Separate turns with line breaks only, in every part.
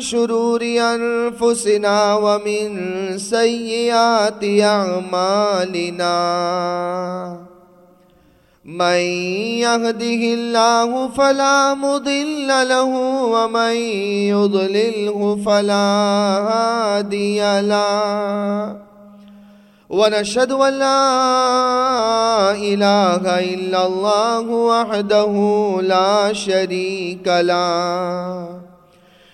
شرور أنفسنا ومن سيئات أعمالنا. من يهده الله فلا مضل له ومن يضلله فلا هادي له. ونشهد أن لا إله إلا الله وحده لا شريك له.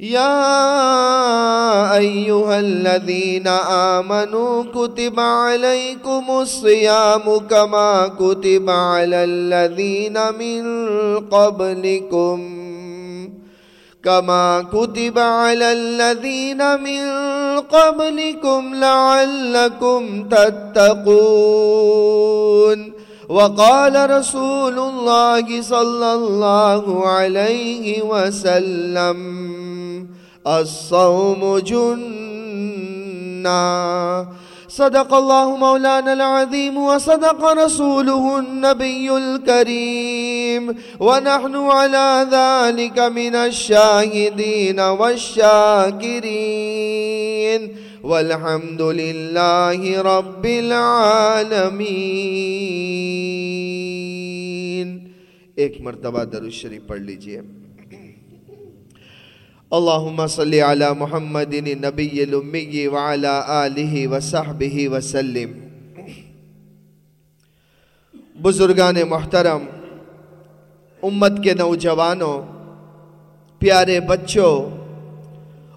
يا أيها الذين آمنوا كتب عليكم الصيام كما كتب على الذين من قبلكم كما كتب على الذين من قبلكم لعلكم تتقون. وقال رسول الله صلى الله عليه وسلم الصوم جنة صدق الله مولانا العظيم وصدق رسوله النبي الكريم. ونحن على ذلك من الشاهدين والشاكرين. والحمد لله رب العالمين. ایک مرتبہ در الشریف پڑھ لیجیے. اللہم صلی علی محمد نبی الامی وعلی آلہ وصحبہ وسلم. بزرگان محترم، امت کے نوجوانوں، پیارے بچوں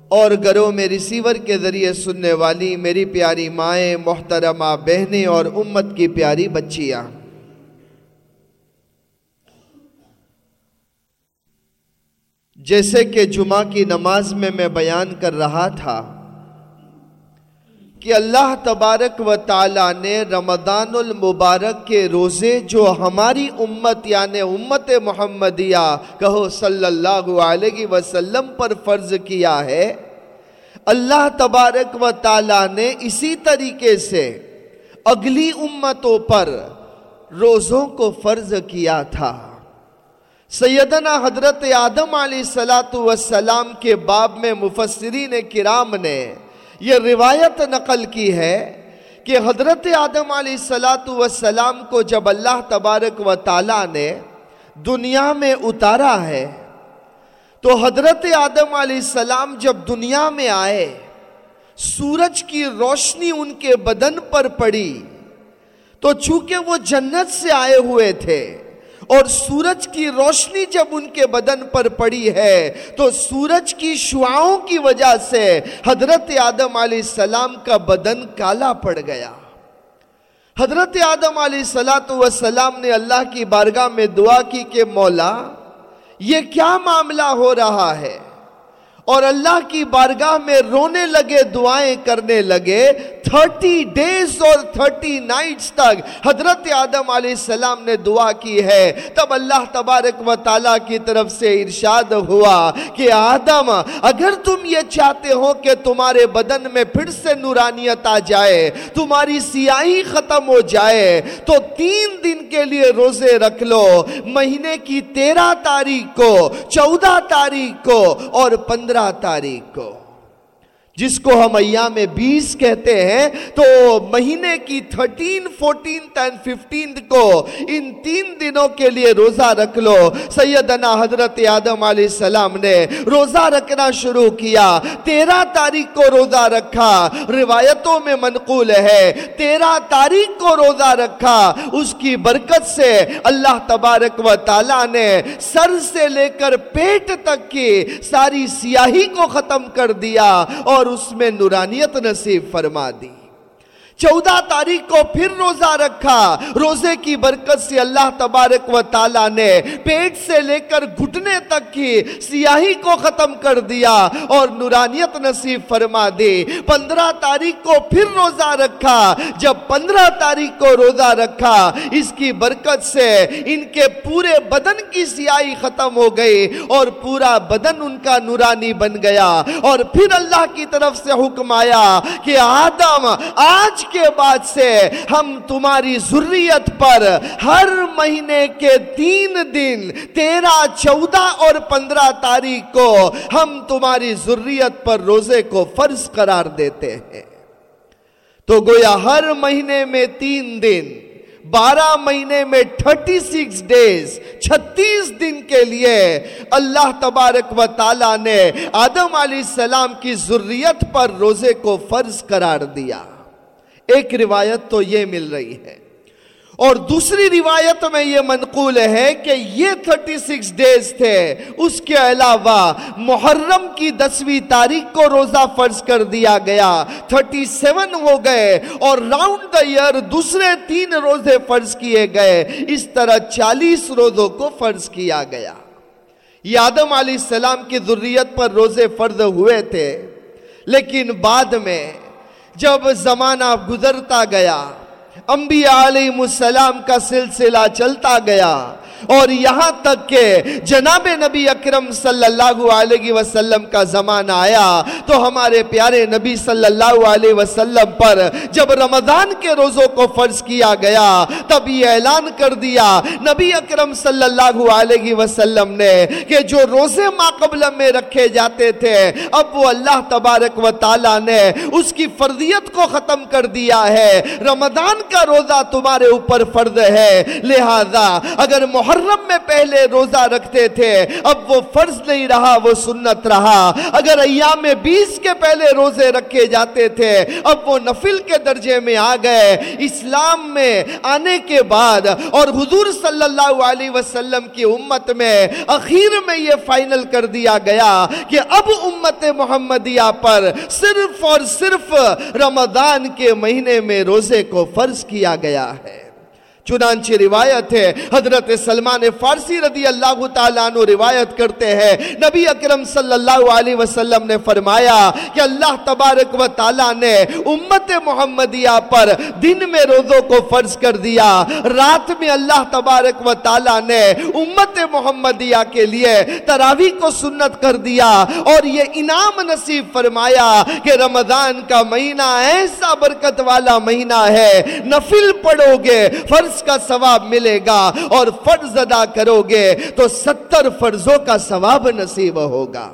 اور گھروں میں ریسیور کے ذریعے سننے والی میری پیاری مائیں، محترمہ بہنیں اور امت کی پیاری بچیاں۔ جیسے کہ جمعہ کی نماز میں میں بیان کر رہا تھا کہ اللہ تبارک و تعالیٰ نے رمضان المبارک کے روزے جو ہماری امت یعنی امت محمدیہ کہو صلی اللہ علیہ وسلم پر فرض کیا ہے، اللہ تبارک و تعالیٰ نے اسی طریقے سے اگلی امتوں پر روزوں کو فرض کیا تھا۔ سیدنا حضرت آدم علیہ السلام کے باب میں مفسرین کرام نے یہ روایت نقل کی ہے کہ حضرت آدم علیہ السلام کو جب اللہ تبارک و تعالیٰ نے دنیا میں اتارا ہے، تو حضرت آدم علیہ السلام جب دنیا میں آئے، سورج کی روشنی ان کے بدن پر پڑی۔ تو چونکہ وہ جنت سے آئے ہوئے تھے اور سورج کی روشنی جب ان کے بدن پر پڑی ہے، تو سورج کی شعاؤں کی وجہ سے حضرت آدم علیہ السلام کا بدن کالا پڑ گیا۔ حضرت آدم علیہ السلام نے اللہ کی بارگاہ میں دعا کی کہ مولا، یہ کیا معاملہ ہو رہا ہے؟ اور اللہ کی بارگاہ میں رونے لگے، دعائیں کرنے لگے۔ تھرٹی ڈیز اور تھرٹی نائٹس تک حضرت آدم علیہ السلام نے دعا کی ہے۔ تب اللہ تبارک و تعالیٰ کی طرف سے ارشاد ہوا کہ آدم، اگر تم یہ چاہتے ہو کہ تمہارے بدن میں پھر سے نورانیت آ جائے، تمہاری سیاہی ختم ہو جائے، تو تین دن کے لیے روزے رکھ لو۔ مہینے کی تیرہ تاریخ کو، چودہ تاریخ کو اور پندرہ تاریخ کو۔ جس کو ہم ایام بیس کہتے ہیں، تو مہینے کی تھرٹین، فورٹین اینڈ ففٹین کو ان تین دنوں کے لیے روزہ رکھ لو۔ سیدنا حضرت آدم علیہ السلام نے روزہ رکھنا شروع کیا۔ تیرہ تاریخ کو روزہ رکھا۔ روایتوں میں منقول ہے۔ تیرہ تاریخ کو روزہ رکھا۔ اس کی برکت سے اللہ تبارک و تعالیٰ نے سر سے لے کر پیٹ تک کی ساری سیاہی کو ختم کر دیا۔ اور اور اس میں نورانیت نصیب فرما دی۔ چودہ تاریخ کو پھر روزہ رکھا۔ روزے کی برکت سے اللہ تبارک و تعالیٰ نے پیٹ سے لے کر گھٹنے تک کی سیاہی کو ختم کر دیا اور نورانیت نصیب فرما دی۔ پندرہ تاریخ کو پھر روزہ رکھا۔ جب پندرہ تاریخ کو روزہ رکھا، اس کی برکت سے ان کے پورے بدن کی سیاہی ختم ہو گئی اور پورا بدن ان کا نورانی بن گیا۔ اور پھر اللہ کی طرف سے حکم آیا کہ آدم، آج کے بعد سے ہم تمہاری ضروریت پر ہر مہینے کے تین دن، تیرہ، چودہ اور پندرہ تاریخ کو ہم تمہاری ضروریت پر روزے کو فرض قرار دیتے ہیں۔ تو گویا ہر مہینے میں تین دن، بارہ مہینے میں تھرٹی سکس ڈیز، چھتیس دن کے لیے اللہ تبارک و تعالیٰ نے آدم علیہ السلام کی ضروریت پر روزے کو فرض قرار دیا۔ ایک روایت تو یہ مل رہی ہے۔ اور دوسری روایت میں یہ منقول ہے کہ یہ تھرٹی سکس ڈیز تھے۔ اس کے علاوہ محرم کی دسویں تاریخ کو روزہ فرض کر دیا گیا۔ تھرٹی سیون ہو گئے اور راؤنڈ دا ایئر دوسرے تین روزے فرض کیے گئے۔ اس طرح چالیس روزوں کو فرض کیا گیا۔ یہ آدم علیہ السلام کی ذریت پر روزے فرض ہوئے تھے۔ لیکن بعد میں جب زمانہ گزرتا گیا انبیاء علیہ السلام کا سلسلہ چلتا گیا۔ اور یہاں تک کہ جناب نبی اکرم صلی اللہ علیہ وسلم کا زمانہ آیا تو ہمارے پیارے نبی صلی اللہ علیہ وسلم پر جب رمضان کے روزوں کو فرض کیا گیا، تب یہ اعلان کر دیا نبی اکرم صلی اللہ علیہ وسلم نے کہ جو روزے قبل میں رکھے جاتے تھے، اب وہ اللہ تبارک و تعالی نے اس کی فرضیت کو ختم کر دیا ہے۔ رمضان کا روزہ تمہارے اوپر فرض ہے، لہذا اگر محرم محرم میں پہلے روزہ رکھتے تھے، اب وہ فرض نہیں رہا، وہ سنت رہا۔ اگر ایام بیس کے پہلے روزے رکھے جاتے تھے، اب وہ نفل کے درجے میں آ گئے۔ اسلام میں آنے کے بعد اور حضور صلی اللہ علیہ وسلم کی امت میں اخیر میں یہ فائنل کر دیا گیا کہ اب امت محمدیہ پر صرف اور صرف رمضان کے مہینے میں روزے کو فرض کیا گیا ہے۔ چنانچہ روایت ہے، حضرت سلمان فارسی رضی اللہ تعالیٰ عنہ روایت کرتے ہیں۔ نبی اکرم صلی اللہ علیہ وسلم نے فرمایا کہ اللہ تبارک و تعالیٰ نے امت محمدیہ پر دن میں روزوں کو فرض کر دیا۔ رات میں اللہ تبارک و تعالیٰ نے امت محمدیہ کے لیے تراوی کو سنت کر دیا اور یہ انعام نصیب فرمایا کہ رمضان کا مہینہ ایسا برکت والا مہینہ ہے۔ نفل پڑھو گے، فرض اس کا ثواب ملے گا اور فرض ادا کرو گے تو ستر فرضوں کا ثواب نصیب ہوگا۔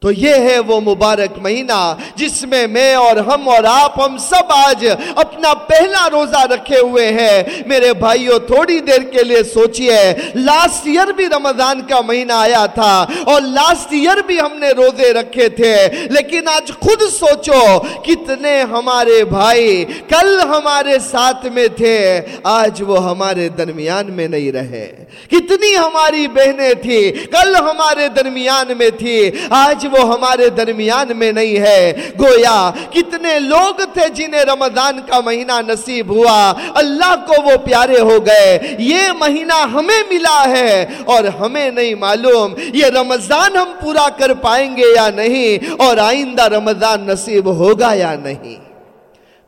تو یہ ہے وہ مبارک مہینہ جس میں میں اور ہم اور آپ، ہم سب آج اپنا پہلا روزہ رکھے ہوئے ہیں۔ میرے بھائیوں تھوڑی دیر کے لیے سوچئے لاسٹ ایئر بھی رمضان کا مہینہ آیا تھا اور لاسٹ ایئر بھی ہم نے روزے رکھے تھے۔ لیکن آج خود سوچو، کتنے ہمارے بھائی کل ہمارے ساتھ میں تھے، آج وہ ہمارے درمیان میں نہیں رہے۔ کتنی ہماری بہنیں تھی کل ہمارے درمیان میں تھی آج وہ ہمارے درمیان میں نہیں ہے۔ گویا کتنے لوگ تھے جنہیں رمضان کا مہینہ نصیب ہوا۔ اللہ کو وہ پیارے ہو گئے۔ یہ مہینہ ہمیں ملا ہے اور ہمیں نہیں معلوم یہ رمضان ہم پورا کر پائیں گے یا نہیں اور آئندہ رمضان نصیب ہوگا یا نہیں۔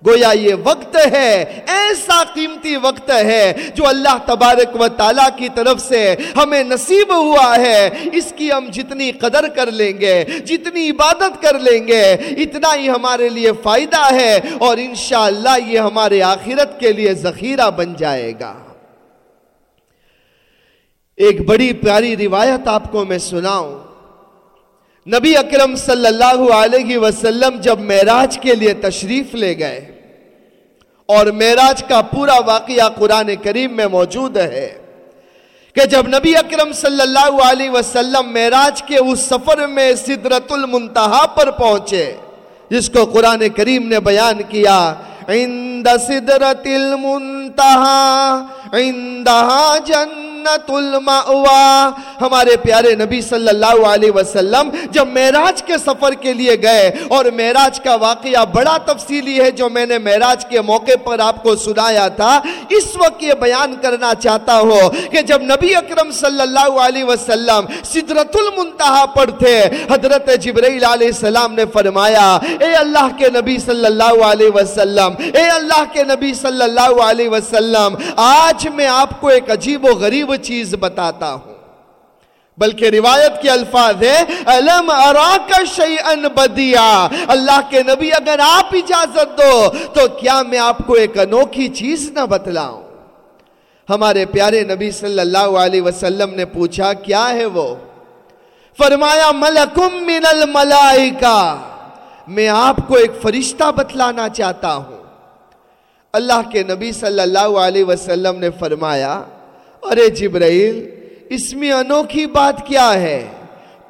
گویا یہ وقت ہے، ایسا قیمتی وقت ہے جو اللہ تبارک و تعالیٰ کی طرف سے ہمیں نصیب ہوا ہے۔ اس کی ہم جتنی قدر کر لیں گے، جتنی عبادت کر لیں گے، اتنا ہی ہمارے لیے فائدہ ہے اور انشاءاللہ یہ ہمارے آخرت کے لیے ذخیرہ بن جائے گا۔ ایک بڑی پیاری روایت آپ کو میں سناؤں۔ نبی اکرم صلی اللہ علیہ وسلم جب معراج کے لیے تشریف لے گئے اور معراج کا پورا واقعہ قرآن کریم میں موجود ہے کہ جب نبی اکرم صلی اللہ علیہ وسلم معراج کے اس سفر میں صدرت المنتہا پر پہنچے، جس کو قرآن کریم نے بیان کیا عند صدرت المنتہا عندہا جن جنت المعوا ہمارے پیارے نبی صلی اللہ علیہ وسلم، جب معراج کے سفر کے لیے گئے، اور معراج کا واقعہ بڑا تفصیلی ہے جو میں نے معراج کے موقع پر آپ کو سنایا تھا، اس وقت یہ بیان کرنا چاہتا ہو کہ جب نبی اکرم صلی اللہ علیہ وسلم صدرت المنتہا پر تھے، حضرت جبرائیل علیہ السلام نے فرمایا، اے اللہ کے نبی صلی اللہ علیہ وسلم اے اللہ کے نبی صلی اللہ علیہ وسلم، آج میں آپ کو ایک عجیب و غریب چیز بتاتا ہوں۔ بلکہ روایت کے الفاظ ہے علم اراک شیئن بدیا اللہ کے نبی، اگر آپ اجازت دو، تو کیا میں آپ کو ایک انوکھی چیز نہ بتلاؤں؟ ہمارے پیارے نبی صلی اللہ علیہ وسلم نے پوچھا، کیا ہے وہ؟ فرمایا، ملکم من الملائکہ۔ میں آپ کو ایک فرشتہ بتلانا چاہتا ہوں۔ اللہ کے نبی صلی اللہ علیہ وسلم نے فرمایا، ارے جبرائیل، اس میں انوکھی بات کیا ہے؟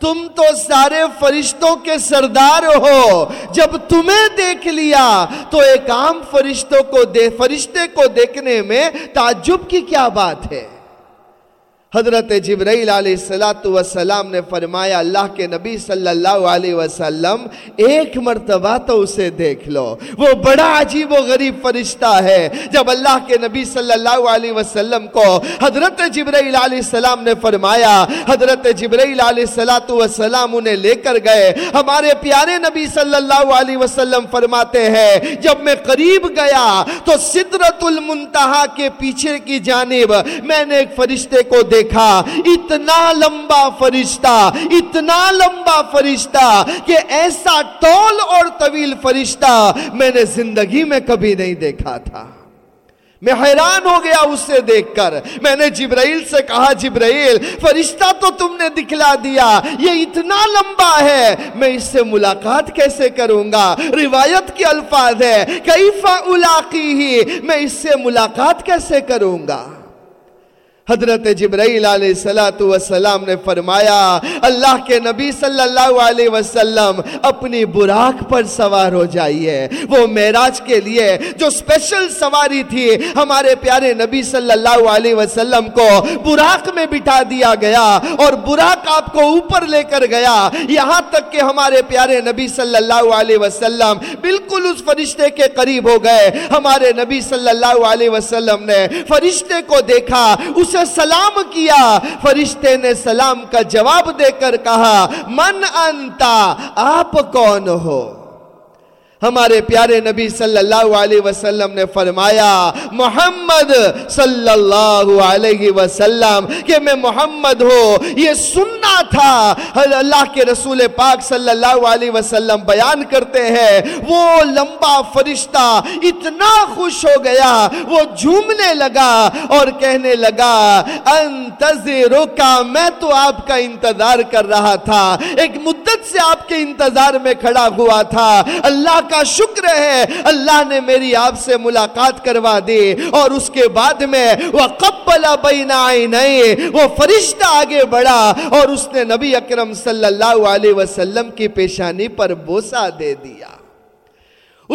تم تو سارے فرشتوں کے سردار ہو۔ جب تمہیں دیکھ لیا، تو ایک عام فرشتوں کو دے، فرشتے کو دیکھنے میں تعجب کی کیا بات ہے؟ حضرت جبرائیل علیہ السلام نے فرمایا، اللہ کے نبی صلی اللہ علیہ وسلم ایک مرتبہ تو اسے دیکھ لو۔ وہ بڑا عجیب و غریب فرشتہ ہے۔ جب اللہ کے نبی صلی اللہ علیہ وسلم کو حضرت جبرائیل علیہ السلام نے فرمایا، حضرت جبرائیل علیہ السلام انہیں لے کر گئے۔ ہمارے پیارے نبی صلی اللہ علیہ وسلم فرماتے ہیں، جب میں قریب گیا تو صدرت المنتہا کے پیچھے کی جانب میں نے ایک فرشتے کو دیکھ دیکھا، اتنا لمبا فرشتہ، اتنا لمبا فرشتہ کہ ایسا ٹول اور طویل فرشتہ میں نے زندگی میں کبھی نہیں دیکھا تھا۔ میں حیران ہو گیا اس سے دیکھ کر۔ میں نے جبرائیل سے کہا، جبرائیل، فرشتہ تو تم نے دکھلا دیا، یہ اتنا لمبا ہے۔ میں اس سے ملاقات کیسے کروں گا؟ روایت کے الفاظ ہے کیفا الاقی ہی میں اس سے ملاقات کیسے کروں گا؟ حضرت جبرائیل علیہ السلام نے فرمایا، اللہ کے نبی صلی اللہ علیہ وسلم اپنی براق پر سوار ہو جائیے۔ وہ میراج کے لیے جو سپیشل سواری تھی، ہمارے پیارے نبی صلی اللہ علیہ وسلم کو براق میں بٹھا دیا گیا اور براق آپ کو اوپر لے کر گیا۔ یہاں تک کہ ہمارے پیارے نبی صلی اللہ علیہ وسلم بالکل اس فرشتے کے قریب ہو گئے۔ ہمارے نبی صلی اللہ علیہ وسلم نے فرشتے کو دیکھا اسے سلام کیا، فرشتے نے سلام کا جواب دے کر کہا، من انتا، آپ کون ہو؟ ہمارے پیارے نبی صلی اللہ علیہ وسلم نے فرمایا، محمد صلی اللہ علیہ وسلم، کہ میں محمد ہو یہ سننا تھا۔ اللہ کے رسول پاک صلی اللہ علیہ وسلم بیان کرتے ہیں، وہ لمبا فرشتہ اتنا خوش ہو گیا، وہ جھومنے لگا اور کہنے لگا انتظروں کا میں تو آپ کا انتظار کر رہا تھا۔ ایک مدت سے آپ کے انتظار میں کھڑا ہوا تھا۔ اللہ کا شکر ہے، اللہ نے میری آپ سے ملاقات کروا دی اور اس کے بعد میں وَقَبَّلَ بَيْنَ عَيْنَئِ وہ فرشتہ آگے بڑھا اور اس نے نبی اکرم صلی اللہ علیہ وسلم کی پیشانی پر بوسا دے دیا۔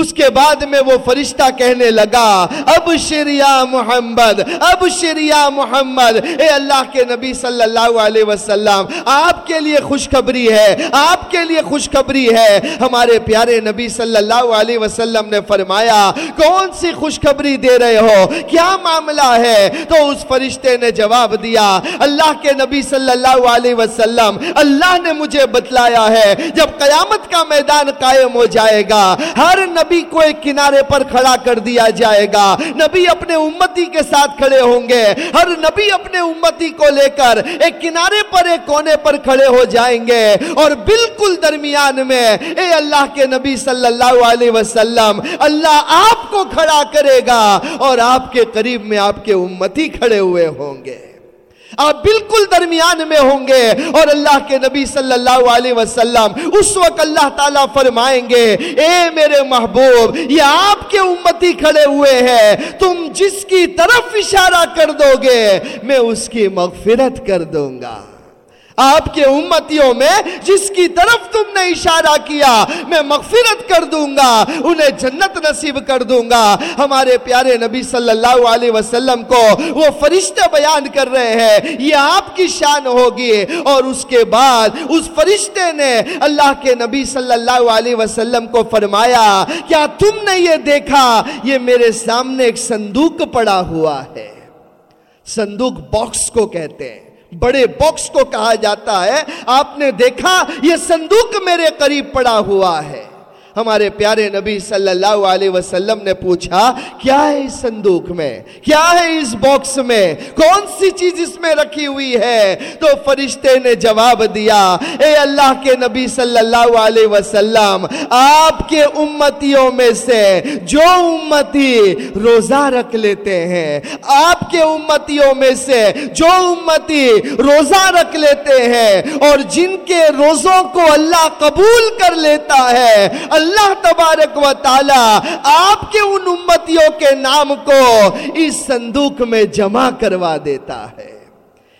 اس کے بعد میں وہ فرشتہ کہنے لگا، اب شریا محمد، اب شریا محمد، اے اللہ کے نبی صلی اللہ علیہ وسلم، آپ کے لیے خوشخبری ہے، آپ کے لیے خوشخبری ہے۔ ہمارے پیارے نبی صلی اللہ علیہ وسلم نے فرمایا، کون سی خوشخبری دے رہے ہو؟ کیا معاملہ ہے؟ تو اس فرشتے نے جواب دیا، اللہ کے نبی صلی اللہ علیہ وسلم، اللہ نے مجھے بتلایا ہے، جب قیامت کا میدان قائم ہو جائے گا، ہر نبی نبی کو ایک کنارے پر کھڑا کر دیا جائے گا۔ نبی اپنے امتی کے ساتھ کھڑے ہوں گے۔ ہر نبی اپنے امتی کو لے کر ایک کنارے پر ایک کونے پر کھڑے ہو جائیں گے۔ اور بالکل درمیان میں اے اللہ کے نبی صلی اللہ علیہ وسلم، اللہ آپ کو کھڑا کرے گا اور آپ کے قریب میں آپ کے امتی کھڑے ہوئے ہوں گے۔ آپ بالکل درمیان میں ہوں گے اور اللہ کے نبی صلی اللہ علیہ وسلم اس وقت اللہ تعالیٰ فرمائیں گے، اے میرے محبوب، یہ آپ کے امتی کھڑے ہوئے ہیں، تم جس کی طرف اشارہ کر دو گے، میں اس کی مغفرت کر دوں گا۔ آپ کے امتیوں میں جس کی طرف تم نے اشارہ کیا، میں مغفرت کر دوں گا، انہیں جنت نصیب کر دوں گا۔ ہمارے پیارے نبی صلی اللہ علیہ وسلم کو وہ فرشتے بیان کر رہے ہیں، یہ آپ کی شان ہوگی۔ اور اس کے بعد اس فرشتے نے اللہ کے نبی صلی اللہ علیہ وسلم کو فرمایا، کیا تم نے یہ دیکھا؟ یہ میرے سامنے ایک صندوق پڑا ہوا ہے۔ صندوق باکس کو کہتے ہیں۔ بڑے باکس کو کہا جاتا ہے، آپ نے دیکھا، یہ صندوق میرے قریب پڑا ہوا ہے۔ ہمارے پیارے نبی صلی اللہ علیہ وسلم نے پوچھا، کیا ہے اس صندوق میں؟ کیا ہے اس باکس میں؟ کون سی چیز اس میں رکھی ہوئی ہے؟ تو فرشتے نے جواب دیا، اے اللہ کے نبی صلی اللہ علیہ وسلم، آپ کے امتیوں میں سے جو امتی روزہ رکھ لیتے ہیں، آپ کے امتیوں میں سے جو امتی روزہ رکھ لیتے ہیں اور جن کے روزوں کو اللہ قبول کر لیتا ہے، اللہ اللہ تبارک و تعالی آپ کے ان امتیوں کے نام کو اس صندوق میں جمع کروا دیتا ہے۔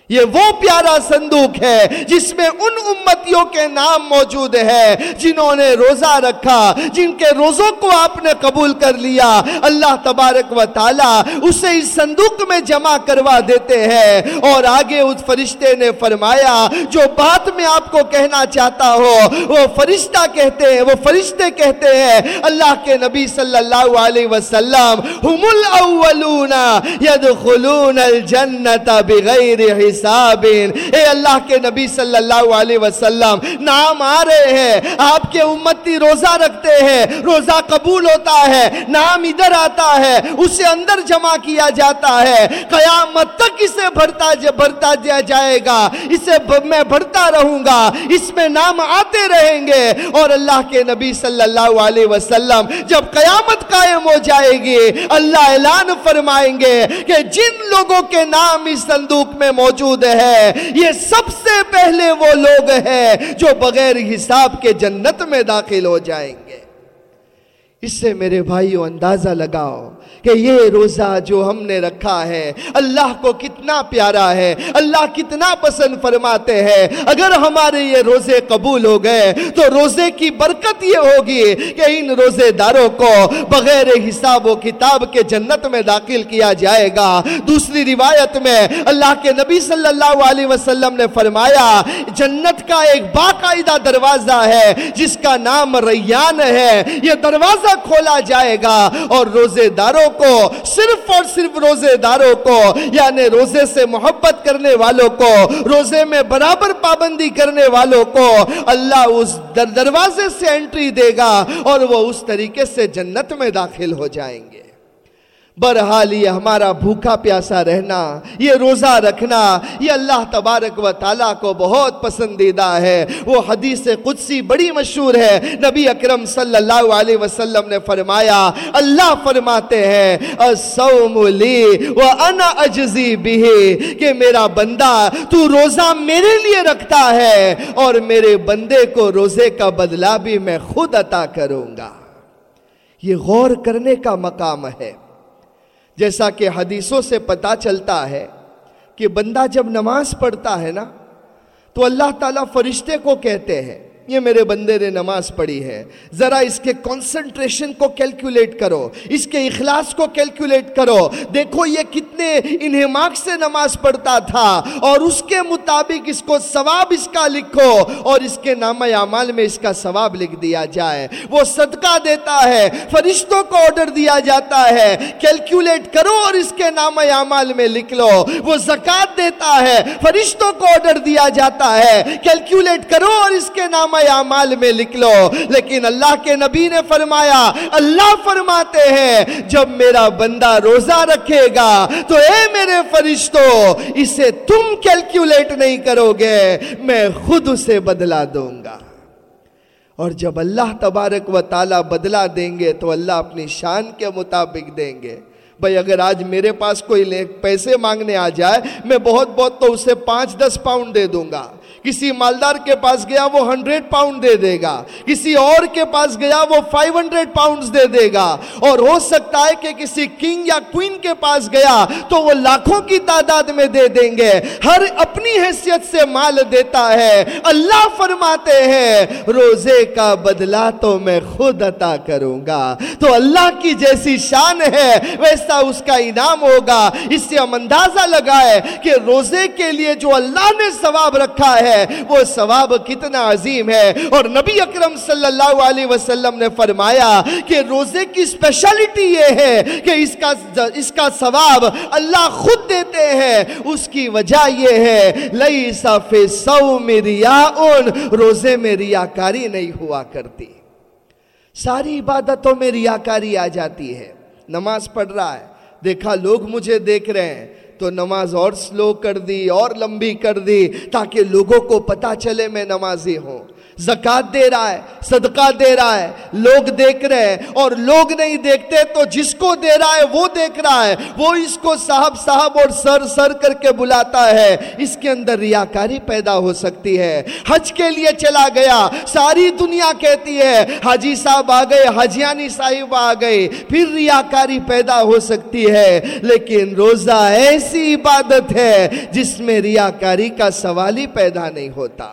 یہ وہ پیارا صندوق ہے جس میں ان امتیوں کے نام موجود ہے جنہوں نے روزہ رکھا، جن کے روزوں کو آپ نے قبول کر لیا۔ اللہ تبارک و تعالی اسے اس صندوق میں جمع کروا دیتے ہیں۔ اور آگے اس فرشتے نے فرمایا، جو بات میں آپ کو کہنا چاہتا ہو، وہ فرشتہ کہتے ہیں، وہ فرشتے کہتے ہیں، اللہ کے نبی صلی اللہ علیہ وسلم، ہم الاولون يدخلون الجنة بغیر حساب اے اللہ کے نبی صلی اللہ علیہ وسلم نام آ رہے ہیں۔ آپ کے امتی روزہ رکھتے ہیں، روزہ قبول ہوتا ہے نام ادھر آتا ہے، اسے اندر جمع کیا جاتا ہے۔ قیامت تک اسے بھرتا بھرتا دیا جائے گا۔ اسے میں بھرتا رہوں گا۔ اس میں نام آتے رہیں گے۔ اور اللہ کے نبی صلی اللہ علیہ وسلم جب قیامت قائم ہو جائے گی، اللہ اعلان فرمائیں گے کہ جن لوگوں کے نام اس صندوق میں موجود موجود ہے۔ یہ سب سے پہلے وہ لوگ ہیں جو بغیر حساب کے جنت میں داخل ہو جائیں گے۔ اس سے میرے بھائیوں، اندازہ لگاؤ کہ یہ روزہ جو ہم نے رکھا ہے، اللہ کو کتنا پیارا ہے، اللہ کتنا پسند فرماتے ہیں۔ اگر ہمارے یہ روزے قبول ہو گئے، تو روزے کی برکت یہ ہوگی کہ ان روزے داروں کو بغیر حساب و کتاب کے جنت میں داخل کیا جائے گا۔ دوسری روایت میں اللہ کے نبی صلی اللہ علیہ وسلم نے فرمایا، جنت کا ایک باقاعدہ دروازہ ہے، جس کا نام ریان ہے۔ یہ دروازہ کھولا جائے گا اور روزے داروں کو صرف اور صرف روزے داروں کو یعنی روزے سے محبت کرنے والوں کو، روزے میں برابر پابندی کرنے والوں کو اللہ اس در دروازے سے انٹری دے گا اور وہ اس طریقے سے جنت میں داخل ہو جائیں گے۔ برحال یہ ہمارا بھوکا پیاسا رہنا، یہ روزہ رکھنا، یہ اللہ تبارک و تعالیٰ کو بہت پسندیدہ ہے۔ وہ حدیث قدسی بڑی مشہور ہے۔ نبی اکرم صلی اللہ علیہ وسلم نے فرمایا، اللہ فرماتے ہیں السوم لی وانا اجزی بھی کہ میرا بندہ تو روزہ میرے لیے رکھتا ہے اور میرے بندے کو روزے کا بدلہ بھی میں خود عطا کروں گا۔ یہ غور کرنے کا مقام ہے۔ جیسا کہ حدیثوں سے پتا چلتا ہے کہ بندہ جب نماز پڑھتا ہے نا، تو اللہ تعالیٰ فرشتے کو کہتے ہیں یہ میرے بندے نے نماز پڑھی ہے۔ ذرا اس کے کنسنٹریشن کو کیلکولیٹ کرو۔ اس کے اخلاص کو کیلکولیٹ کرو۔ دیکھو یہ کتنے انہماق سے نماز پڑھتا تھا۔ اور اس کے مطابق اس کو ثواب اس کا لکھو۔ اور اس کے نام اعمال میں اس کا ثواب لکھ دیا جائے۔ وہ صدقہ دیتا ہے۔ فرشتوں کو آرڈر دیا جاتا ہے۔ کیلکولیٹ کرو اور اس کے نام اعمال میں لکھ لو۔ وہ زکات دیتا ہے۔ فرشتوں کو آرڈر دیا جاتا ہے۔ کیلکولیٹ کرو اور اس کے نام اعمال میں لکھ لو۔ لیکن اللہ کے نبی نے فرمایا، اللہ فرماتے ہیں، جب میرا بندہ روزہ رکھے گا، تو اے میرے فرشتوں اسے تم کیلکولیٹ نہیں کرو گے، میں خود اسے بدلا دوں گا۔ اور جب اللہ تبارک و تعالی بدلا دیں گے، تو اللہ اپنی شان کے مطابق دیں گے۔ بھائی، اگر آج میرے پاس کوئی پیسے مانگنے آ جائے، میں بہت بہت تو اسے پانچ دس پاؤنڈ دے دوں گا۔ کسی مالدار کے پاس گیا وہ ہنڈریڈ پاؤنڈ دے دے گا، کسی اور کے پاس گیا وہ فائیو ہنڈریڈ پاؤنڈ دے دے گا۔ اور ہو سکتا ہے کہ کسی کنگ یا کوئن کے پاس گیا تو وہ لاکھوں کی تعداد میں دے دیں گے۔ ہر اپنی حیثیت سے مال دیتا ہے، اللہ فرماتے ہیں، روزے کا بدلہ تو میں خود عطا کروں گا۔ تو اللہ کی جیسی شان ہے، ویسا اس کا انعام ہوگا۔ اس سے ہم اندازہ لگائے کہ روزے کے لیے جو اللہ نے ثواب رکھا ہے ہے وہ ثواب کتنا عظیم ہے اور نبی اکرم صلی اللہ علیہ وسلم نے فرمایا کہ روزے کی اسپیشلٹی یہ ہے کہ اس کا اس کا ثواب اللہ خود دیتے ہیں۔ اس کی وجہ یہ ہے لئی صاف سو میں روزے میں ریاکاری نہیں ہوا کرتی۔ ساری عبادتوں میں ریاکاری آ جاتی ہے۔ نماز پڑھ رہا ہے۔ دیکھا، لوگ مجھے دیکھ رہے ہیں۔ تو نماز اور سلو کر دی اور لمبی کر دی تاکہ لوگوں کو پتا چلے میں نمازی ہوں۔ زکات دے رہا ہے، صدقہ دے رہا ہے، لوگ دیکھ رہے ہیں۔ اور لوگ نہیں دیکھتے تو جس کو دے رہا ہے وہ دیکھ رہا ہے۔ وہ اس کو صاحب صاحب اور سر سر کر کے بلاتا ہے۔ اس کے اندر ریاکاری پیدا ہو سکتی ہے۔ حج کے لیے چلا گیا، ساری دنیا کہتی ہے، حاجی صاحب آ گئے حجیانی صاحب آ گئے۔ پھر ریاکاری پیدا ہو سکتی ہے۔ لیکن روزہ ایسی عبادت ہے جس میں ریاکاری کا سوال ہی پیدا نہیں ہوتا۔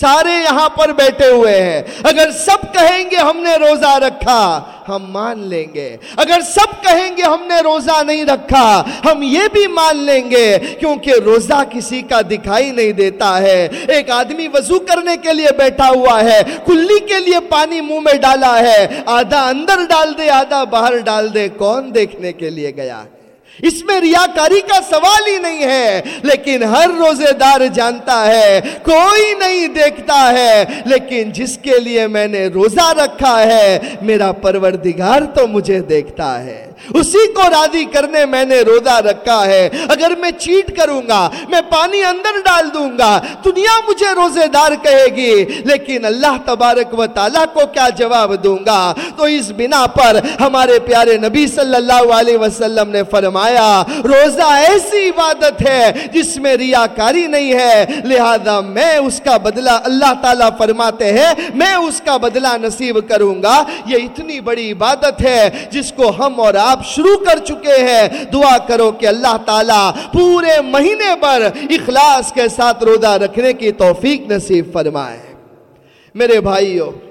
سارے یہاں پر بیٹھے ہوئے ہیں۔ اگر سب کہیں گے ہم نے روزہ رکھا، ہم مان لیں گے۔ اگر سب کہیں گے ہم نے روزہ نہیں رکھا، ہم یہ بھی مان لیں گے۔ کیونکہ روزہ کسی کا دکھائی نہیں دیتا ہے۔ ایک آدمی وضو کرنے کے لیے بیٹھا ہوا ہے، کلی کے لیے پانی منہ میں ڈالا ہے۔ آدھا اندر ڈال دے، آدھا باہر ڈال دے۔ کون دیکھنے کے لیے گیا؟ ہے اس میں ریاکاری کا سوال ہی نہیں ہے، لیکن ہر روزے دار جانتا ہے، کوئی نہیں دیکھتا ہے، لیکن جس کے لیے میں نے روزہ رکھا ہے، میرا پروردگار تو مجھے دیکھتا ہے۔ اسی کو راضی کرنے میں نے روزہ رکھا ہے۔ اگر میں چیٹ کروں گا، میں پانی اندر ڈال دوں گا، دنیا مجھے روزے دار کہے گی، لیکن اللہ تبارک و تعالیٰ کو کیا جواب دوں گا؟ تو اس بنا پر ہمارے پیارے نبی صلی اللہ علیہ وسلم نے فرمایا روزہ ایسی عبادت ہے جس میں ریاکاری نہیں ہے۔ لہذا میں اس کا بدلہ اللہ تعالیٰ فرماتے ہیں، میں اس کا بدلہ نصیب کروں گا۔ یہ اتنی بڑی عبادت ہے جس کو ہم اور آپ شروع کر چکے ہیں۔ دعا کرو کہ اللہ تعالیٰ پورے مہینے پر اخلاص کے ساتھ روزہ رکھنے کی توفیق نصیب فرمائے۔ میرے بھائیوں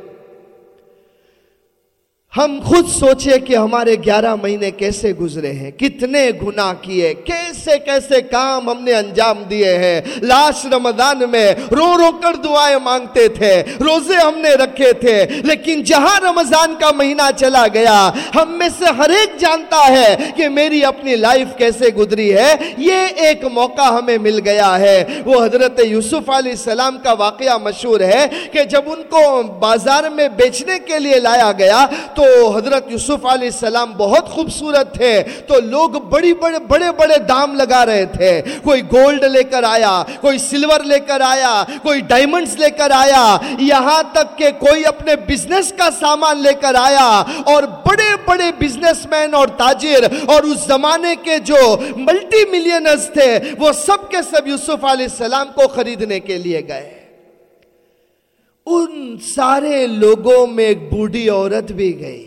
ہم خود سوچے کہ ہمارے گیارہ مہینے کیسے گزرے ہیں، کتنے گناہ کیے، کیسے کیسے کام ہم نے انجام دیے ہیں۔ لاش رمضان میں رو رو کر دعائیں مانگتے تھے، روزے ہم نے رکھے تھے، لیکن جہاں رمضان کا مہینہ چلا گیا، ہم میں سے ہر ایک جانتا ہے کہ میری اپنی لائف کیسے گزری ہے۔ یہ ایک موقع ہمیں مل گیا ہے۔ وہ حضرت یوسف علیہ السلام کا واقعہ مشہور ہے کہ جب ان کو بازار میں بیچنے کے لیے لایا گیا تو حضرت یوسف علیہ السلام بہت خوبصورت تھے، تو لوگ بڑی بڑے بڑے بڑے دام لگا رہے تھے۔ کوئی گولڈ لے کر آیا، کوئی سلور لے کر آیا، کوئی ڈائمنڈز لے کر آیا۔ یہاں تک کہ کوئی اپنے بزنس کا سامان لے کر آیا اور بڑے بڑے بزنس مین اور تاجر اور اس زمانے کے جو ملٹی ملینرز تھے، وہ سب کے سب یوسف علیہ السلام کو خریدنے کے لیے گئے۔ ان سارے لوگوں میں ایک بوڑھی عورت بھی گئی۔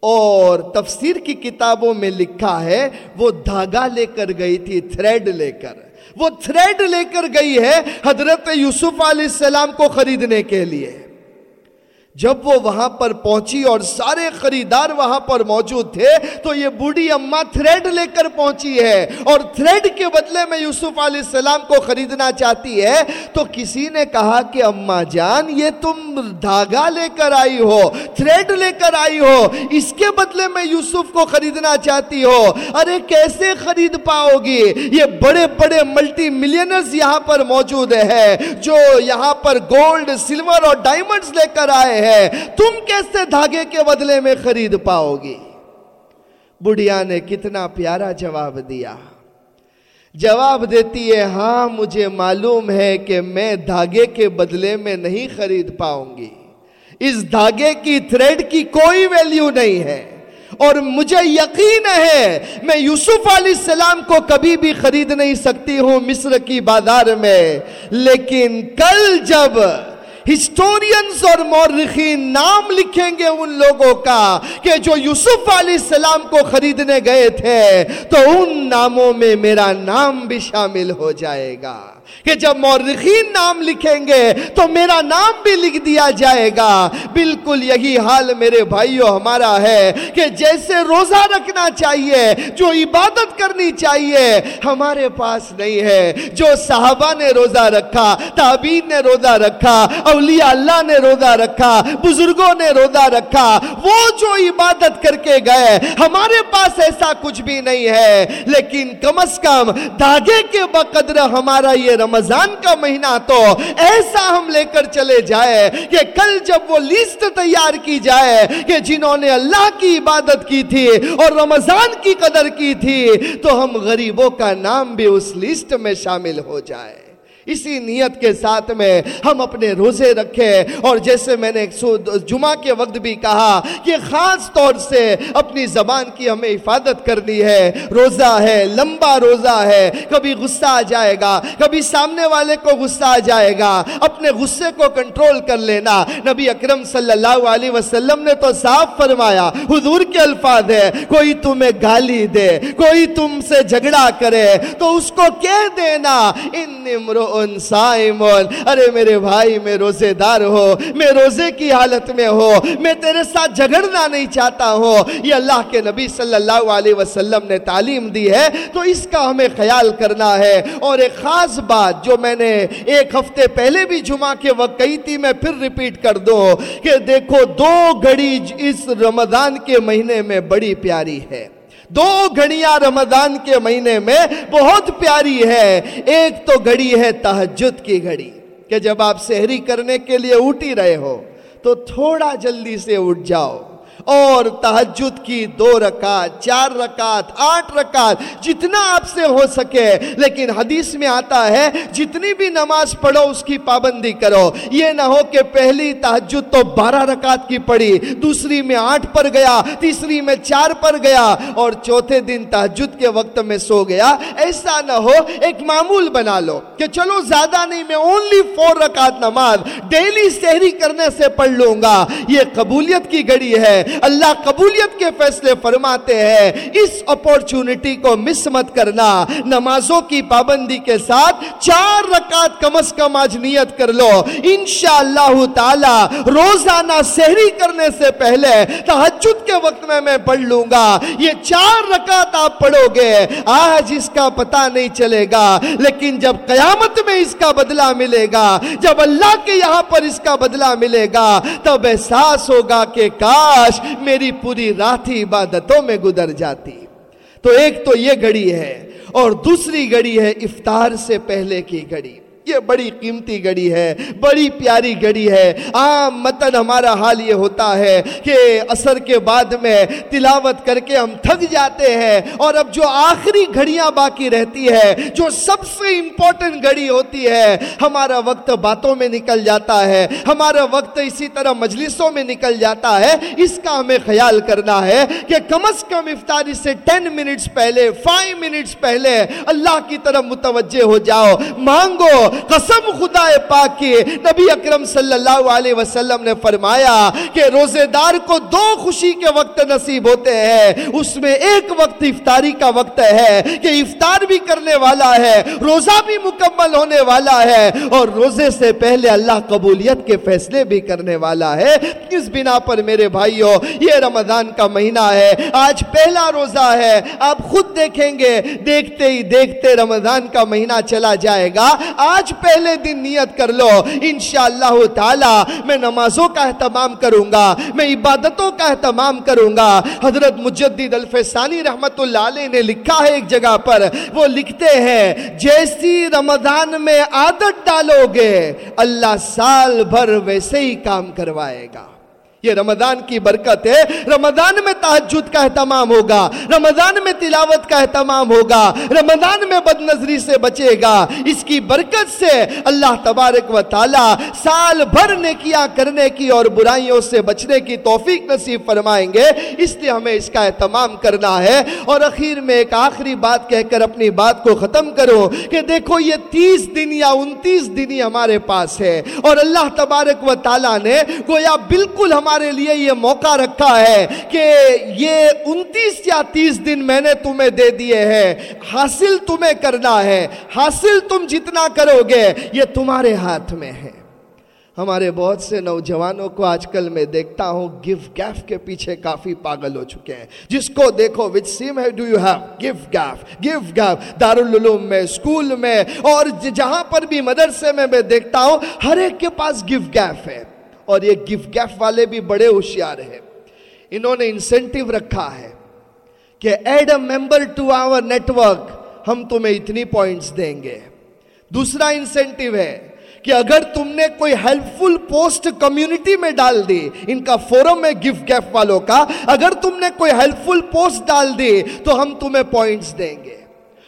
اور تفسیر کی کتابوں میں لکھا ہے، وہ دھاگا لے کر گئی تھی، تھریڈ لے کر۔ وہ تھریڈ لے کر گئی ہے حضرت یوسف علیہ السلام کو خریدنے کے لیے۔ جب وہ وہاں پر پہنچی اور سارے خریدار وہاں پر موجود تھے تو یہ بوڑھی اماں تھریڈ لے کر پہنچی ہے اور تھریڈ کے بدلے میں یوسف علیہ السلام کو خریدنا چاہتی ہے تو کسی نے کہا کہ اماں جان، یہ تم دھاگا لے کر آئی ہو، تھریڈ لے کر آئی ہو، اس کے بدلے میں یوسف کو خریدنا چاہتی ہو۔ ارے، کیسے خرید پاؤ گی؟ یہ بڑے بڑے ملٹی ملینرز یہاں پر موجود ہے جو یہاں پر گولڈ، سلور اور ڈائمنڈز لے کر آئے ہے تم کیسے دھاگے کے بدلے میں خرید پاؤ گی بڑھیا نے کتنا پیارا جواب دیا۔ جواب دیتی ہے ہاں مجھے معلوم ہے کہ میں دھاگے کے بدلے میں نہیں خرید پاؤں گی اس دھاگے کی تھریڈ کی کوئی ویلیو نہیں ہے۔ اور مجھے یقین ہے، میں یوسف علیہ السلام کو کبھی بھی خرید نہیں سکتی ہوں مصر کی بازار میں۔ لیکن کل جب ہسٹورینز اور مورخین نام لکھیں گے ان لوگوں کا کہ جو یوسف علیہ السلام کو خریدنے گئے تھے تو ان ناموں میں میرا نام بھی شامل ہو جائے گا۔ کہ جب مورخین نام لکھیں گے تو میرا نام بھی لکھ دیا جائے گا۔ بالکل یہی حال میرے بھائیوں ہمارا ہے کہ جیسے روزہ رکھنا چاہیے، جو عبادت کرنی چاہیے، ہمارے پاس نہیں ہے۔ جو صحابہ نے روزہ رکھا تابین نے روزہ رکھا، اولیاء اللہ نے روزہ رکھا، بزرگوں نے روزہ رکھا، وہ جو عبادت کر کے گئے، ہمارے پاس ایسا کچھ بھی نہیں ہے۔ لیکن کم از کم داغے کے بقدر ہمارا یہ رمضان کا مہینہ تو ایسا ہم لے کر چلے جائے کہ کل جب وہ لسٹ تیار کی جائے کہ جنہوں نے اللہ کی عبادت کی تھی اور رمضان کی قدر کی تھی تو ہم غریبوں کا نام بھی اس لسٹ میں شامل ہو جائے۔ اسی نیت کے ساتھ میں ہم اپنے روزے رکھے اور جیسے میں نے جمعہ کے وقت بھی کہا کہ خاص طور سے اپنی زبان کی ہمیں حفاظت کرنی ہے۔ روزہ ہے، لمبا روزہ ہے۔ کبھی غصہ آ جائے گا، کبھی سامنے والے کو غصہ آ جائے گا۔ اپنے غصے کو کنٹرول کر لینا۔ نبی اکرم صلی اللہ علیہ وسلم نے تو صاف فرمایا، حضور کے الفاظ ہے کوئی تمہیں گالی دے، کوئی تم سے جھگڑا کرے، تو اس کو کہہ دینا، ان نمرو سائمون۔ ارے میرے بھائی، میں روزے دار ہو میں روزے کی حالت میں ہو میں تیرے ساتھ جھگڑنا نہیں چاہتا ہوں۔ یہ اللہ کے نبی صلی اللہ علیہ وسلم نے تعلیم دی ہے، تو اس کا ہمیں خیال کرنا ہے۔ اور ایک خاص بات جو میں نے ایک ہفتے پہلے بھی جمعہ کے وقت کہی تھی، میں پھر ریپیٹ کر دوں کہ دیکھو، دو گھڑی اس رمضان کے مہینے میں بڑی پیاری ہے۔ دو گھڑیاں رمضان کے مہینے میں بہت پیاری ہے۔ ایک تو گھڑی ہے تحجد کی گھڑی، کہ جب آپ سہری کرنے کے لیے اٹھی رہے ہو تو تھوڑا جلدی سے اٹھ جاؤ۔ اور تحجد کی دو رکعت، چار رکعت، آٹھ رکعت، جتنا آپ سے ہو سکے۔ لیکن حدیث میں آتا ہے، جتنی بھی نماز پڑھو، اس کی پابندی کرو۔ یہ نہ ہو کہ پہلی تحجد تو بارہ رکعت کی پڑھی، دوسری میں آٹھ پر گیا، تیسری میں چار پر گیا، اور چوتھے دن تحجد کے وقت میں سو گیا۔ ایسا نہ ہو، ایک معمول بنا لو کہ چلو زیادہ نہیں، میں اونلی فور رکعت نماز ڈیلی سہری کرنے سے پڑھ لوں گا۔ یہ قبولیت کی گھڑی ہے۔ اللہ قبولیت کے فیصلے فرماتے ہیں۔ اس اپورچونٹی کو مس مت کرنا۔ نمازوں کی پابندی کے ساتھ چار رکعت کم از کم آج نیت کر لو۔ انشاءاللہ تعالی روزانہ سہری کرنے سے پہلے تحجد کے وقت میں میں پڑھ لوں گا۔ یہ چار رکعت آپ پڑھو گے۔ آج اس کا پتہ نہیں چلے گا۔ لیکن جب قیامت میں اس کا بدلہ ملے گا۔ جب اللہ کے یہاں پر اس کا بدلہ ملے گا، تب احساس ہوگا کہ کاش کاش میری پوری رات ہی عبادتوں میں گزر جاتی۔ تو ایک تو یہ گھڑی ہے اور دوسری گھڑی ہے افطار سے پہلے کی گھڑی۔ یہ بڑی قیمتی گھڑی ہے، بڑی پیاری گھڑی ہے۔ عام متن ہمارا حال یہ ہوتا ہے کہ اثر کے بعد میں تلاوت کر کے ہم تھک جاتے ہیں اور اب جو آخری گھڑیاں باقی رہتی ہے جو سب سے امپورٹنٹ گھڑی ہوتی ہے، ہمارا وقت باتوں میں نکل جاتا ہے۔ ہمارا وقت اسی طرح مجلسوں میں نکل جاتا ہے۔ اس کا ہمیں خیال کرنا ہے کہ کم از کم افطاری سے ٹین منٹس پہلے فائیو منٹس پہلے اللہ کی طرف متوجہ ہو جاؤ۔ مانگو قسم خدا پاک کی نبی اکرم صلی اللہ علیہ وسلم نے فرمایا کہ روزے دار کو دو خوشی کے وقت نصیب ہوتے ہیں۔ اس میں ایک وقت افطاری کا وقت ہے کہ افطار بھی کرنے والا ہے، روزہ بھی مکمل ہونے والا ہے۔ اور روزے سے پہلے اللہ قبولیت کے فیصلے بھی کرنے والا ہے۔ اس بنا پر میرے بھائیوں یہ رمضان کا مہینہ ہے۔ آج پہلا روزہ ہے۔ آپ خود دیکھیں گے، دیکھتے ہی دیکھتے رمضان کا مہینہ چلا جائے گا۔ آج آج پہلے دن نیت کر لو۔ انشاءاللہ تعالی میں نمازوں کا اہتمام کروں گا، میں عبادتوں کا اہتمام کروں گا۔ حضرت مجدد الفسانی رحمت اللہ علیہ نے لکھا ہے ایک جگہ پر، وہ لکھتے ہیں، جیسی رمضان میں عادت ڈالو گے، اللہ سال بھر ویسے ہی کام کروائے گا۔ یہ رمضان کی برکت ہے۔ رمضان میں تحجد کا اہتمام ہوگا۔ رمضان میں تلاوت کا اہتمام ہوگا۔ رمضان میں بد نظری سے بچے گا۔ اس کی برکت سے اللہ تبارک و تعالی سال بھر نیکیاں کرنے کی اور برائیوں سے بچنے کی توفیق نصیب فرمائیں گے۔ اس لیے ہمیں اس کا اہتمام کرنا ہے۔ اور اخیر میں ایک آخری بات کہہ کر اپنی بات کو ختم کرو کہ دیکھو یہ تیس دن یا انتیس دن ہی ہمارے پاس ہے۔ اور اللہ تبارک و تعالی نے گویا بالکل ہمارے ہمارے لیے یہ موقع رکھا ہے کہ یہ انتیس یا تیس دن میں نے تمہیں دے دیے ہیں۔ حاصل تمہیں کرنا ہے۔ حاصل تم جتنا کرو گے، یہ تمہارے ہاتھ میں ہے۔ ہمارے بہت سے نوجوانوں کو آج کل میں دیکھتا ہوں گف گیف کے پیچھے کافی پاگل ہو چکے ہیں۔ جس کو دیکھو وچ سیم ہے ڈو یو ہیو گف گیف گف گیف دارالعلوم میں، اسکول میں، اور جہاں پر بھی مدرسے میں میں دیکھتا ہوں، ہر ایک کے پاس گف گیف ہے۔ اور یہ گف گیف والے بھی بڑے ہوشیار ہیں۔ انہوں نے انسینٹیو رکھا ہے کہ add a member to our network, ہم تمہیں اتنی پوائنٹس دیں گے۔ دوسرا انسینٹیو ہے کہ اگر تم نے کوئی ہیلپ فل پوسٹ کمیونٹی میں ڈال دی، ان کا فورم ہے گف گیف والوں کا، اگر تم نے کوئی ہیلپ فل پوسٹ ڈال دی، تو ہم تمہیں پوائنٹس دیں گے۔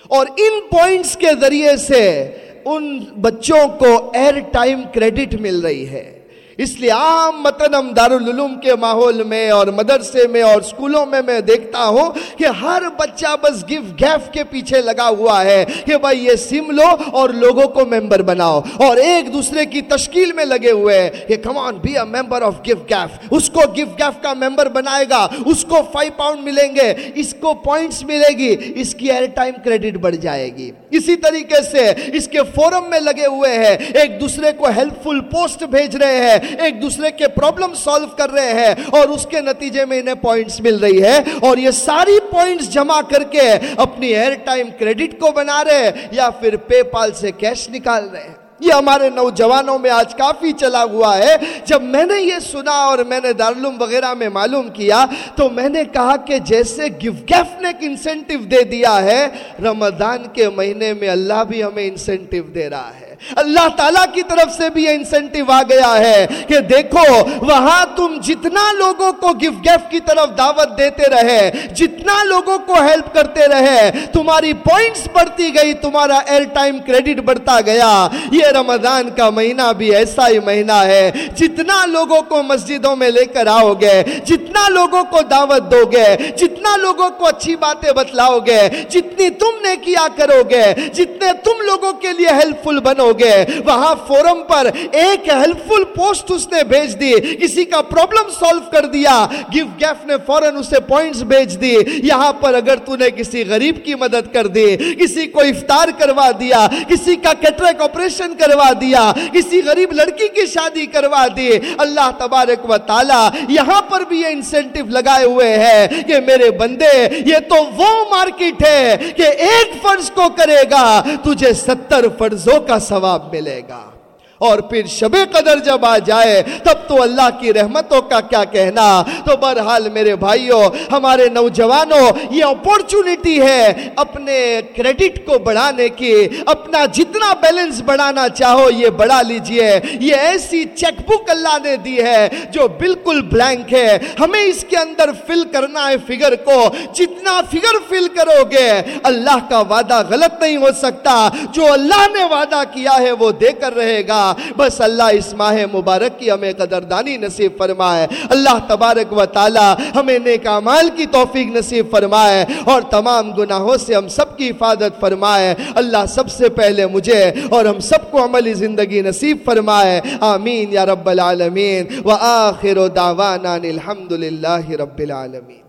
اور ان پوائنٹس کے ذریعے سے ان بچوں کو ایئر ٹائم کریڈٹ مل رہی ہے۔ اس لیے عام متن ہم دارالعلوم کے ماحول میں اور مدرسے میں اور اسکولوں میں میں دیکھتا ہوں کہ ہر بچہ بس گف گیف کے پیچھے لگا ہوا ہے کہ بھائی یہ سم لو اور لوگوں کو ممبر بناؤ اور ایک دوسرے کی تشکیل میں لگے ہوئے ہیں کہ come on be a member of Gough گیف۔ اس کو گف گیف کا ممبر بنائے گا۔ اس کو فائیو پاؤنڈ ملیں گے۔ اس کو پوائنٹس ملے گی۔ اس کی ایئر ٹائم کریڈٹ بڑھ جائے گی۔ اسی طریقے سے اس کے فورم میں لگے ہوئے ہیں۔ ایک دوسرے کو ہیلپ فل پوسٹ بھیج رہے ہیں۔ ایک دوسرے کے پرابلم سالو کر رہے ہیں اور اس کے نتیجے میں انہیں پوائنٹس مل رہی ہے اور یہ ساری پوائنٹس جمع کر کے اپنی ایئر ٹائم کریڈٹ کو بنا رہے یا پھر پے پال سے کیش نکال رہے ہیں۔ یہ ہمارے نوجوانوں میں آج کافی چلا ہوا ہے۔ جب میں نے یہ سنا اور میں نے دارالعلوم وغیرہ میں معلوم کیا تو میں نے کہا کہ جیسے گف گیف نے ایک انسینٹیو دے دیا ہے، رمضان کے مہینے میں اللہ بھی ہمیں انسینٹیو دے رہا ہے۔ اللہ تعالیٰ کی طرف سے بھی یہ انسینٹیو آ گیا ہے کہ دیکھو، وہاں تم جتنا لوگوں کو گفٹ گیف کی طرف دعوت دیتے رہے، جتنا لوگوں کو ہیلپ کرتے رہے، تمہاری پوائنٹس بڑھتی گئی، تمہارا ایئر ٹائم کریڈٹ بڑھتا گیا۔ یہ رمضان کا مہینہ بھی ایسا ہی مہینہ ہے۔ جتنا لوگوں کو مسجدوں میں لے کر آؤ گے جتنا لوگوں کو دعوت دو گے جتنا لوگوں کو اچھی باتیں بتلاؤ گے جتنی تم نے کیا کرو گے جتنے تم لوگوں کے لیے ہیلپ فل بنو گے وہاں فورم پر ایک ہیلپ فل پوسٹ اس نے بھیج دی۔ کسی کا پرابلم سالو کر دیا۔ گف گیف نے فوراً اسے پوائنٹس بھیج دی۔ یہاں پر اگر تو نے کسی غریب کی مدد کر دی، کسی کو افطار کروا دیا، کسی کا کیٹریک آپریشن کروا دیا، کسی غریب لڑکی کی شادی کروا دی۔ اللہ تبارک و تعالی یہاں پر بھی یہ انسینٹیو لگائے ہوئے ہیں کہ میرے بندے، یہ تو وہ مارکیٹ ہے کہ ایک فرض کو کرے گا۔ تجھے ستر فرضوں کا سب ثواب ملے گا۔ اور پھر شب قدر جب آ جائے، تب تو اللہ کی رحمتوں کا کیا کہنا؟ تو برحال میرے بھائیوں ہمارے نوجوانوں، یہ اپورچونٹی ہے اپنے کریڈٹ کو بڑھانے کی، اپنا جتنا بیلنس بڑھانا چاہو، یہ بڑھا لیجیے۔ یہ ایسی چیک بک اللہ نے دی ہے جو بالکل بلینک ہے۔ ہمیں اس کے اندر فل کرنا ہے فگر کو۔ جتنا فگر فل کرو گے، اللہ کا وعدہ غلط نہیں ہو سکتا۔ جو اللہ نے وعدہ کیا ہے، وہ دے کر رہے گا۔ بس اللہ اس ماہ مبارک کی ہمیں قدردانی نصیب فرمائے۔ اللہ تبارک و تعالی ہمیں نیک اعمال کی توفیق نصیب فرمائے اور تمام گناہوں سے ہم سب کی حفاظت فرمائے۔ اللہ سب سے پہلے مجھے اور ہم سب کو عملی زندگی نصیب فرمائے۔ آمین یا رب العالمین۔ وآخر دعوانا الحمدللہ رب العالمین۔